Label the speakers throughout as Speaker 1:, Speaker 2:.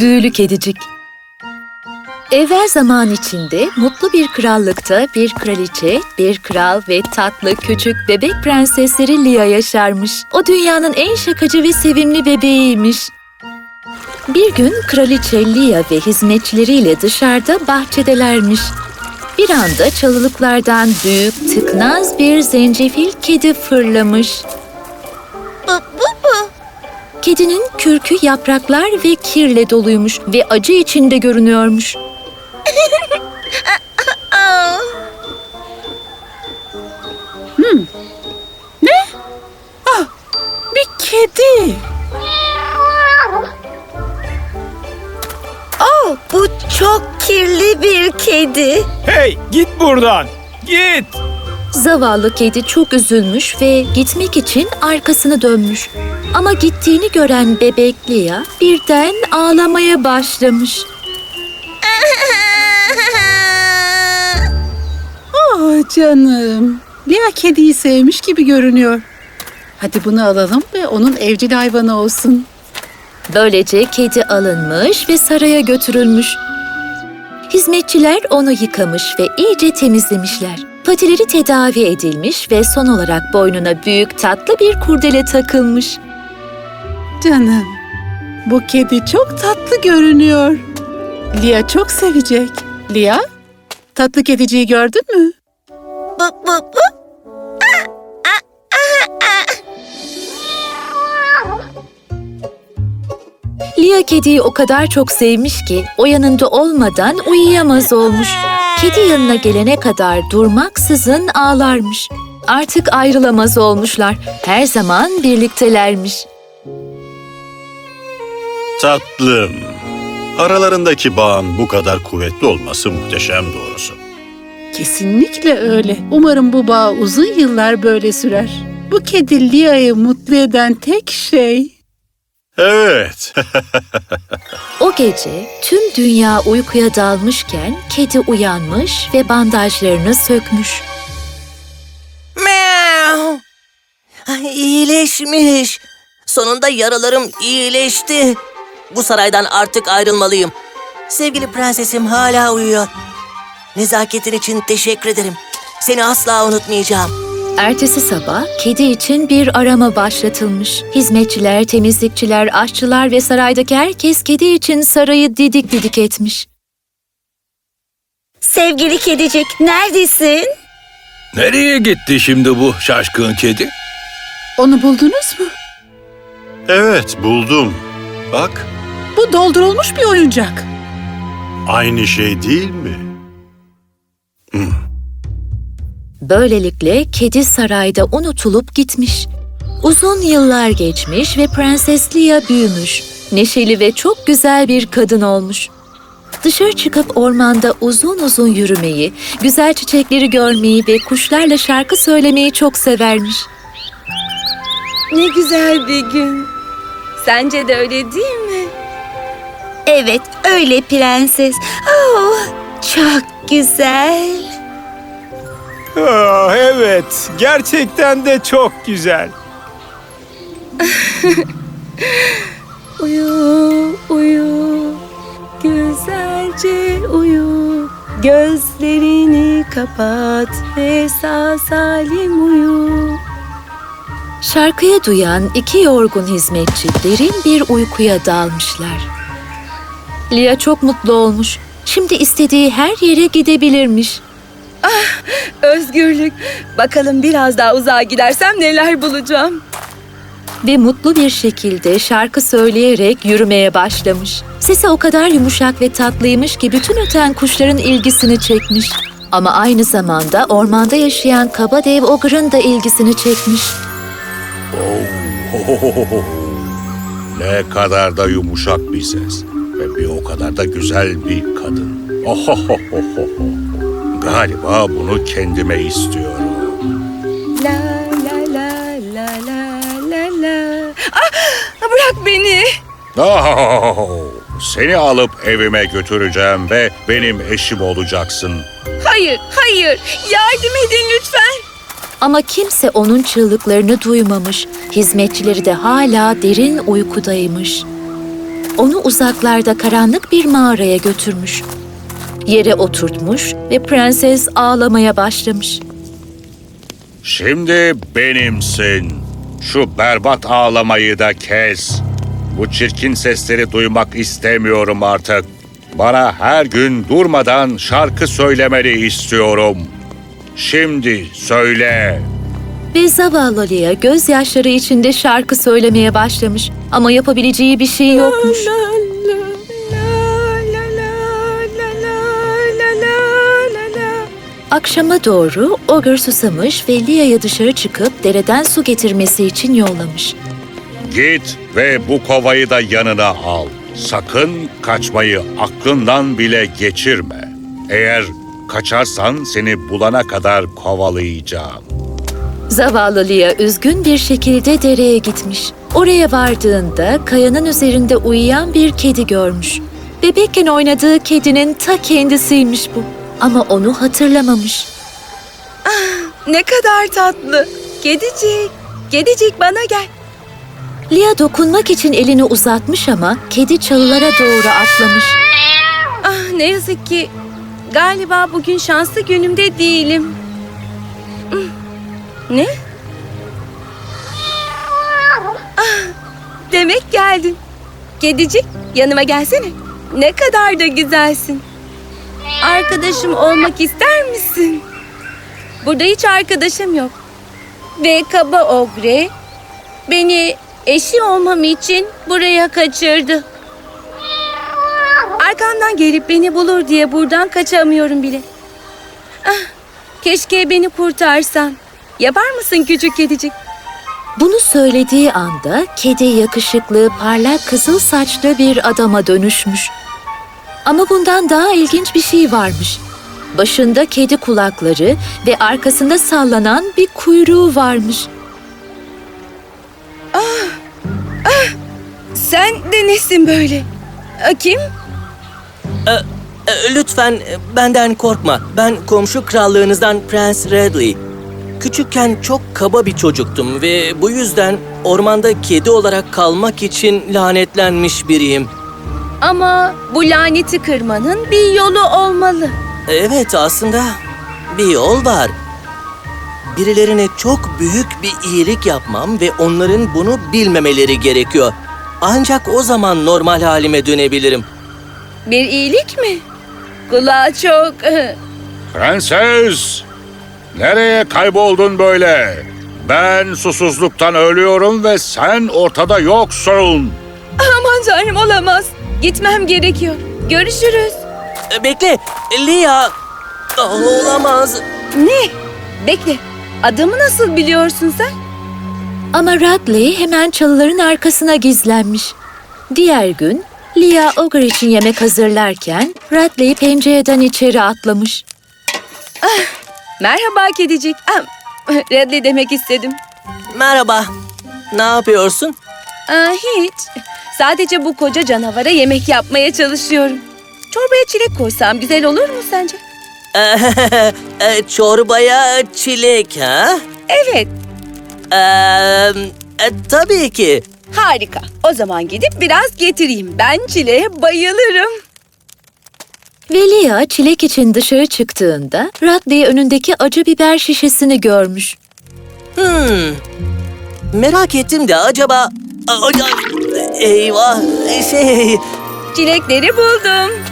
Speaker 1: Büyülü Kedicik Evvel zaman içinde mutlu bir krallıkta bir kraliçe, bir kral ve tatlı küçük bebek prensesleri Lia yaşarmış. O dünyanın en şakacı ve sevimli bebeğiymiş. Bir gün kraliçe Lia ve hizmetçileriyle dışarıda bahçedelermiş. Bir anda çalılıklardan büyük, tıknaz bir zencefil kedi fırlamış. Kedinin kürkü yapraklar ve kirle doluymuş ve acı içinde görünüyormuş.
Speaker 2: Aa,
Speaker 3: Bir kedi.
Speaker 2: oh, bu çok kirli bir kedi.
Speaker 4: Hey git buradan. Git.
Speaker 1: Zavallı kedi çok üzülmüş ve gitmek için arkasını dönmüş. Ama gittiğini gören bebek Lia birden ağlamaya başlamış.
Speaker 3: Ah canım. Lia kediyi sevmiş gibi görünüyor. Hadi bunu alalım ve onun evcil hayvanı olsun.
Speaker 1: Böylece kedi alınmış ve saraya götürülmüş. Hizmetçiler onu yıkamış ve iyice temizlemişler. Patileri tedavi edilmiş ve son olarak boynuna büyük tatlı bir kurdele takılmış.
Speaker 3: Canım. Bu kedi çok tatlı görünüyor. Lia çok sevecek. Lia, tatlı kediciyi gördün mü?
Speaker 2: bu, bu, bu.
Speaker 1: Lia kediyi o kadar çok sevmiş ki o yanında olmadan uyuyamaz olmuş. Kedi yanına gelene kadar durmaksızın ağlarmış. Artık ayrılamaz olmuşlar. Her zaman birliktelermiş.
Speaker 5: Tatlım. Aralarındaki bağın bu kadar kuvvetli olması muhteşem doğrusu.
Speaker 3: Kesinlikle öyle. Umarım bu bağ uzun yıllar böyle sürer. Bu kedi Lia'yı mutlu eden tek şey.
Speaker 5: Evet.
Speaker 1: O gece tüm dünya uykuya dalmışken kedi uyanmış ve bandajlarını sökmüş.
Speaker 2: Meow. Ay, İyileşmiş. Sonunda yaralarım iyileşti. Bu saraydan artık ayrılmalıyım. Sevgili prensesim hala uyuyor. Nezaketin için teşekkür ederim. Seni asla unutmayacağım.
Speaker 1: Ertesi sabah kedi için bir arama başlatılmış. Hizmetçiler, temizlikçiler, aşçılar ve saraydaki herkes kedi için sarayı didik didik etmiş.
Speaker 2: Sevgili kedicik, neredesin?
Speaker 4: Nereye gitti şimdi bu şaşkın kedi?
Speaker 3: Onu buldunuz mu?
Speaker 5: evet buldum. Bak
Speaker 3: Bu doldurulmuş bir oyuncak.
Speaker 5: aynı şey değil mi?
Speaker 1: Böylelikle kedi sarayda unutulup gitmiş. Uzun yıllar geçmiş ve Prenses Lia büyümüş. Neşeli ve çok güzel bir kadın olmuş. Dışarı çıkıp ormanda uzun uzun yürümeyi, güzel çiçekleri görmeyi ve kuşlarla şarkı söylemeyi çok severmiş.
Speaker 6: Ne güzel bir gün. Sence de öyle değil mi?
Speaker 2: Evet, öyle prenses. Oh, çok güzel.
Speaker 4: Ah, evet, gerçekten de çok güzel.
Speaker 6: Uyu, uyu, güzelce uyu. Gözlerini kapat ve sağ salim uyu.
Speaker 1: Şarkıyı duyan iki yorgun hizmetçi derin bir uykuya dalmışlar. Lia çok mutlu olmuş. Şimdi istediği her yere gidebilirmiş.
Speaker 6: Özgürlük. Bakalım biraz daha uzağa gidersem neler bulacağım.
Speaker 1: ve mutlu bir şekilde şarkı söyleyerek yürümeye başlamış. Sesi o kadar yumuşak ve tatlıymış ki bütün öten kuşların ilgisini çekmiş. Ama aynı zamanda ormanda yaşayan kaba dev Ogre'ın da ilgisini çekmiş.
Speaker 5: Ne kadar da yumuşak bir ses ve bir o kadar da güzel bir kadın. Ohohohoho. Galiba bunu kendime istiyorum.
Speaker 6: La la la la la la la. Ah, bırak beni.
Speaker 5: Oh, seni alıp evime götüreceğim ve benim eşim olacaksın.
Speaker 6: Hayır, hayır. Yardım edin lütfen.
Speaker 1: Ama kimse onun çığlıklarını duymamış. Hizmetçileri de hala derin uykudaymış. onu uzaklarda karanlık bir mağaraya götürmüş. Yere oturtmuş ve prenses ağlamaya başlamış.
Speaker 5: Şimdi benimsin. Şu berbat ağlamayı da kes. Bu çirkin sesleri duymak istemiyorum artık. Bana her gün durmadan şarkı söylemeni istiyorum. Şimdi söyle.
Speaker 1: Ve zavallı Lia gözyaşları içinde şarkı söylemeye başlamış. Ama yapabileceği bir şey yokmuş. Akşama doğru Ogre susamış ve Lia'yı dışarı çıkıp dereden su getirmesi için yollamış.
Speaker 5: Git ve bu kovayı da yanına al. Sakın kaçmayı aklından bile geçirme. Eğer kaçarsan seni bulana kadar kovalayacağım.
Speaker 1: Zavallı Lia üzgün bir şekilde dereye gitmiş. Oraya vardığında kayanın üzerinde uyuyan bir kedi görmüş. Bebekken oynadığı kedinin ta kendisiymiş bu. Ama onu hatırlamamış.
Speaker 6: Ne kadar tatlı. Kedicik, kedicik bana gel.
Speaker 1: Lia dokunmak için elini uzatmış ama kedi çalılara doğru atlamış.
Speaker 6: Ah ne yazık ki galiba bugün şanslı günümde değilim. Hmm, Ne? Ah, demek geldin. Kedicik yanıma gelsene. Ne kadar da güzelsin. Arkadaşım olmak ister misin? Burada hiç arkadaşım yok. Ve kaba ogre beni eşi olmam için buraya kaçırdı. Arkamdan gelip beni bulur diye buradan kaçamıyorum bile. Ah, keşke beni kurtarsan. Yapar mısın küçük kedicik?
Speaker 1: Bunu söylediği anda kedi yakışıklı, parlak kızıl saçlı bir adama dönüşmüş. Ama bundan daha ilginç bir şey varmış. Başında kedi kulakları ve arkasında sallanan bir kuyruğu varmış.
Speaker 6: Sen de nesin böyle? Ah, Kim?
Speaker 7: E, Lütfen e, benden korkma. Ben komşu krallığınızdan Prens Radley. Küçükken çok kaba bir çocuktum ve bu yüzden ormanda kedi olarak kalmak için lanetlenmiş biriyim.
Speaker 6: Ama bu laneti kırmanın bir yolu olmalı.
Speaker 7: Evet aslında bir yol var. Birilerine çok büyük bir iyilik yapmam ve onların bunu bilmemeleri gerekiyor. Ancak o zaman normal halime dönebilirim.
Speaker 6: Bir iyilik mi? Kulağa çok...
Speaker 5: Prenses! Nereye kayboldun böyle? Ben susuzluktan ölüyorum ve sen ortada yoksun.
Speaker 6: Aman tanrım olamaz. Gitmem gerekiyor. Görüşürüz.
Speaker 7: E, Bekle, Lia. Ah, Olamaz.
Speaker 6: Ne? Bekle. Adımı nasıl biliyorsun sen?
Speaker 1: Ama Radley hemen çalıların arkasına gizlenmiş. Diğer gün Lia Ogre için yemek hazırlarken Radley pencereden içeri atlamış.
Speaker 6: Merhaba kedicik. Ah, Redley demek istedim.
Speaker 7: Merhaba. Ne yapıyorsun?
Speaker 6: Aa, hiç. Sadece bu koca canavara yemek yapmaya çalışıyorum. Çorbaya çilek koysam güzel olur mu sence?
Speaker 7: E, Çorbaya çilek ha?
Speaker 6: Evet,
Speaker 7: Ee, tabii ki.
Speaker 6: harika. O zaman gidip biraz getireyim. Ben çileğe bayılırım.
Speaker 1: Ve Lia çilek için dışarı çıktığında Radley önündeki acı biber şişesini görmüş.
Speaker 7: Hmm. Merak ettim de acaba... Eyvah şey...
Speaker 6: Çilekleri buldum.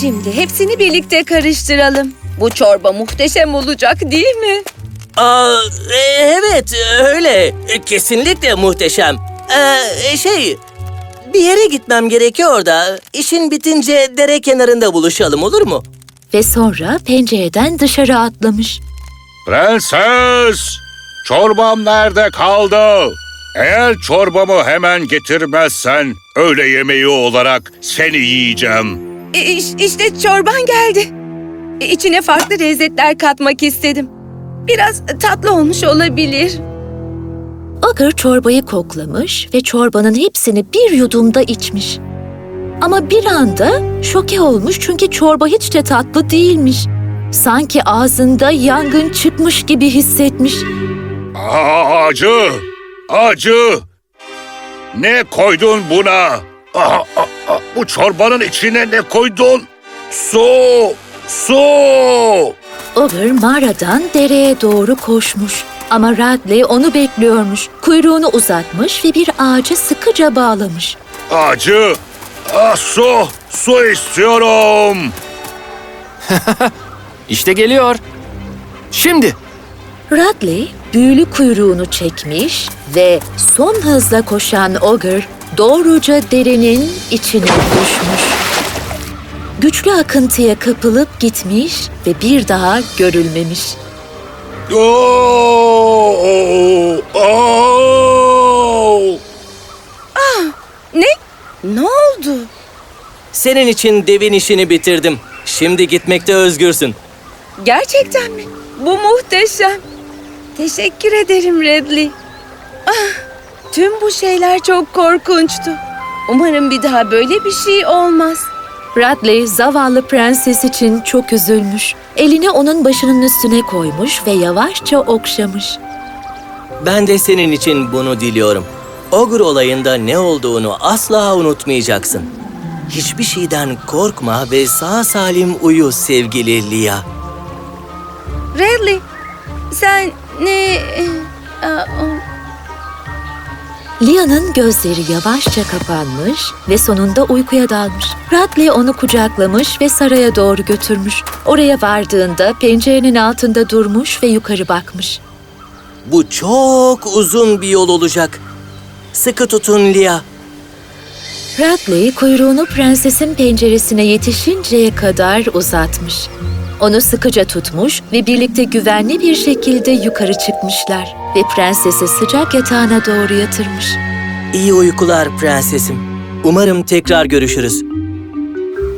Speaker 6: Şimdi hepsini birlikte karıştıralım. Bu çorba muhteşem olacak değil mi?
Speaker 7: Aa, e, evet öyle. E, Kesinlikle muhteşem. Ee, şey... Bir yere gitmem gerekiyor da işin bitince dere kenarında buluşalım olur mu?
Speaker 1: Ve sonra pencereden dışarı atlamış.
Speaker 5: Prenses! Çorbam nerede kaldı? Eğer çorbamı hemen getirmezsen öğle yemeği olarak seni yiyeceğim.
Speaker 6: E, iş- işte çorban geldi. E, içine farklı lezzetler katmak istedim. Biraz tatlı olmuş olabilir.
Speaker 1: Ogre çorbayı koklamış ve çorbanın hepsini bir yudumda içmiş. Ama bir anda şoke olmuş çünkü çorba hiç de tatlı değilmiş. Sanki ağzında yangın çıkmış gibi hissetmiş.
Speaker 5: Aa, acı! Acı! Ne koydun buna? Aha, aha, bu çorbanın içine ne koydun? Su! Su!
Speaker 1: Ogre mağaradan dereye doğru koşmuş. Ama Radley onu bekliyormuş. Kuyruğunu uzatmış ve bir ağaca sıkıca bağlamış.
Speaker 5: Acı! Ah, su! Su istiyorum!
Speaker 8: İşte geliyor. Şimdi.
Speaker 1: Radley büyülü kuyruğunu çekmiş ve son hızla koşan Ogre doğruca derenin içine düşmüş. Güçlü akıntıya kapılıp gitmiş ve bir daha görülmemiş.
Speaker 5: Oo! Oo!
Speaker 6: Ne? Ne oldu?
Speaker 7: Senin için devin işini bitirdim. Şimdi gitmekte özgürsün.
Speaker 6: Gerçekten mi? Bu muhteşem. Teşekkür ederim Redley. Ah, tüm bu şeyler çok korkunçtu. Umarım bir daha böyle bir şey olmaz.
Speaker 1: Radley zavallı prenses için çok üzülmüş. Elini onun başının üstüne koymuş ve yavaşça okşamış.
Speaker 7: Ben de senin için bunu diliyorum. Ogre olayında ne olduğunu asla unutmayacaksın. Hiçbir şeyden korkma ve sağ salim uyu sevgili Lia.
Speaker 6: Redley, sen ne... Aa, o-
Speaker 1: Lia'nın gözleri yavaşça kapanmış ve sonunda uykuya dalmış. Radley onu kucaklamış ve saraya doğru götürmüş. Oraya vardığında pencerenin altında durmuş ve yukarı bakmış.
Speaker 7: Bu çok uzun bir yol olacak. Sıkı tutun Lia.
Speaker 1: Radley kuyruğunu prensesin penceresine yetişinceye kadar uzatmış. Onu sıkıca tutmuş ve birlikte güvenli bir şekilde yukarı çıkmışlar ve prensesi sıcak yatağına doğru yatırmış.
Speaker 7: İyi uykular prensesim. Umarım tekrar görüşürüz.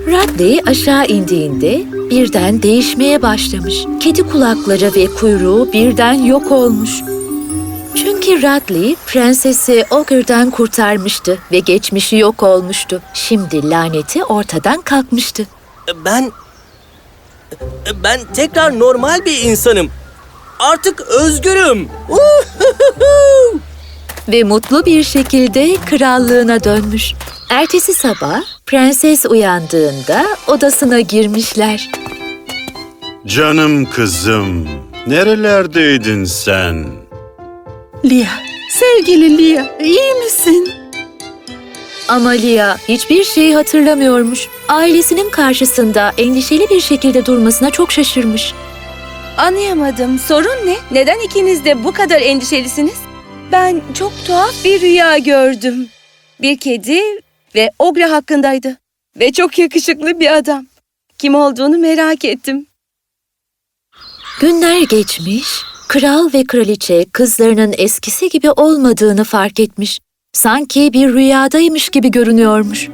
Speaker 1: Radley aşağı indiğinde birden değişmeye başlamış. Kedi kulakları ve kuyruğu birden yok olmuş. Çünkü Radley prensesi Ogre'dan kurtarmıştı ve geçmişi yok olmuştu. Şimdi laneti ortadan kalkmıştı.
Speaker 7: Ben... Ben tekrar normal bir insanım. Artık özgürüm.
Speaker 1: Ve mutlu bir şekilde krallığına dönmüş. Ertesi sabah prenses uyandığında odasına girmişler.
Speaker 9: Canım kızım, nerelerdeydin sen?
Speaker 3: Lia, sevgili Lia, iyi misin?
Speaker 1: Ama Lia hiçbir şey hatırlamıyormuş. Ailesinin karşısında endişeli bir şekilde durmasına çok şaşırmış.
Speaker 6: Anlayamadım. Sorun ne? Neden ikiniz de bu kadar endişelisiniz? Ben çok tuhaf bir rüya gördüm. Bir kedi ve Ogre hakkındaydı. Ve çok yakışıklı bir adam. Kim olduğunu merak ettim.
Speaker 1: Günler geçmiş, kral ve kraliçe kızlarının eskisi gibi olmadığını fark etmiş. Sanki bir rüyadaymış gibi görünüyormuş.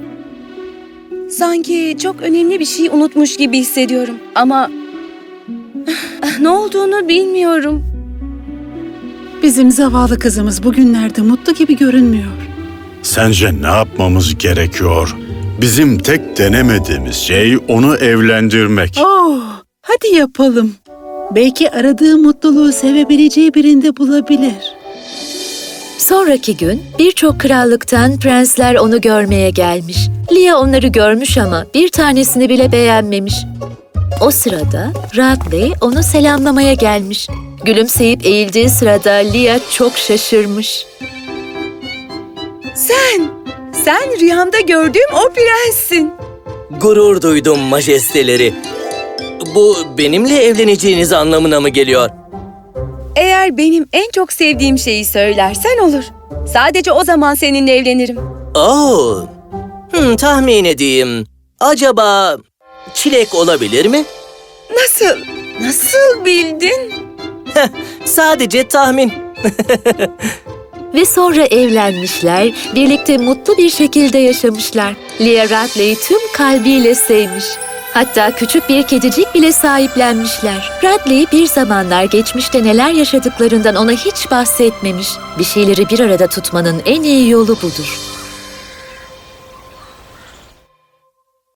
Speaker 6: Sanki çok önemli bir şey unutmuş gibi hissediyorum. Ama ne olduğunu bilmiyorum.
Speaker 3: Bizim zavallı kızımız bugünlerde mutlu gibi görünmüyor.
Speaker 9: Sence ne yapmamız gerekiyor? Bizim tek denemediğimiz şey onu evlendirmek.
Speaker 3: Oh, hadi yapalım. Belki aradığı mutluluğu sevebileceği birinde bulabilir.
Speaker 1: Sonraki gün birçok krallıktan prensler onu görmeye gelmiş. Lia onları görmüş ama bir tanesini bile beğenmemiş. O sırada Radley onu selamlamaya gelmiş. Gülümseyip eğildiği sırada Lia çok şaşırmış.
Speaker 6: Sen, sen rüyamda gördüğüm o prenssin.
Speaker 7: Gurur duydum majesteleri. Bu benimle evleneceğiniz anlamına mı geliyor?
Speaker 6: Eğer benim en çok sevdiğim şeyi söylersen olur. Sadece o zaman seninle evlenirim.
Speaker 7: Oo. Hmm, tahmin edeyim. Acaba çilek olabilir mi?
Speaker 6: Nasıl? Nasıl bildin?
Speaker 7: Sadece tahmin.
Speaker 1: Ve sonra evlenmişler, birlikte mutlu bir şekilde yaşamışlar. Lia Radley'i tüm kalbiyle sevmiş. Hatta küçük bir kedicik bile sahiplenmişler. Radley bir zamanlar geçmişte neler yaşadıklarından ona hiç bahsetmemiş. Bir şeyleri bir arada tutmanın en iyi yolu budur.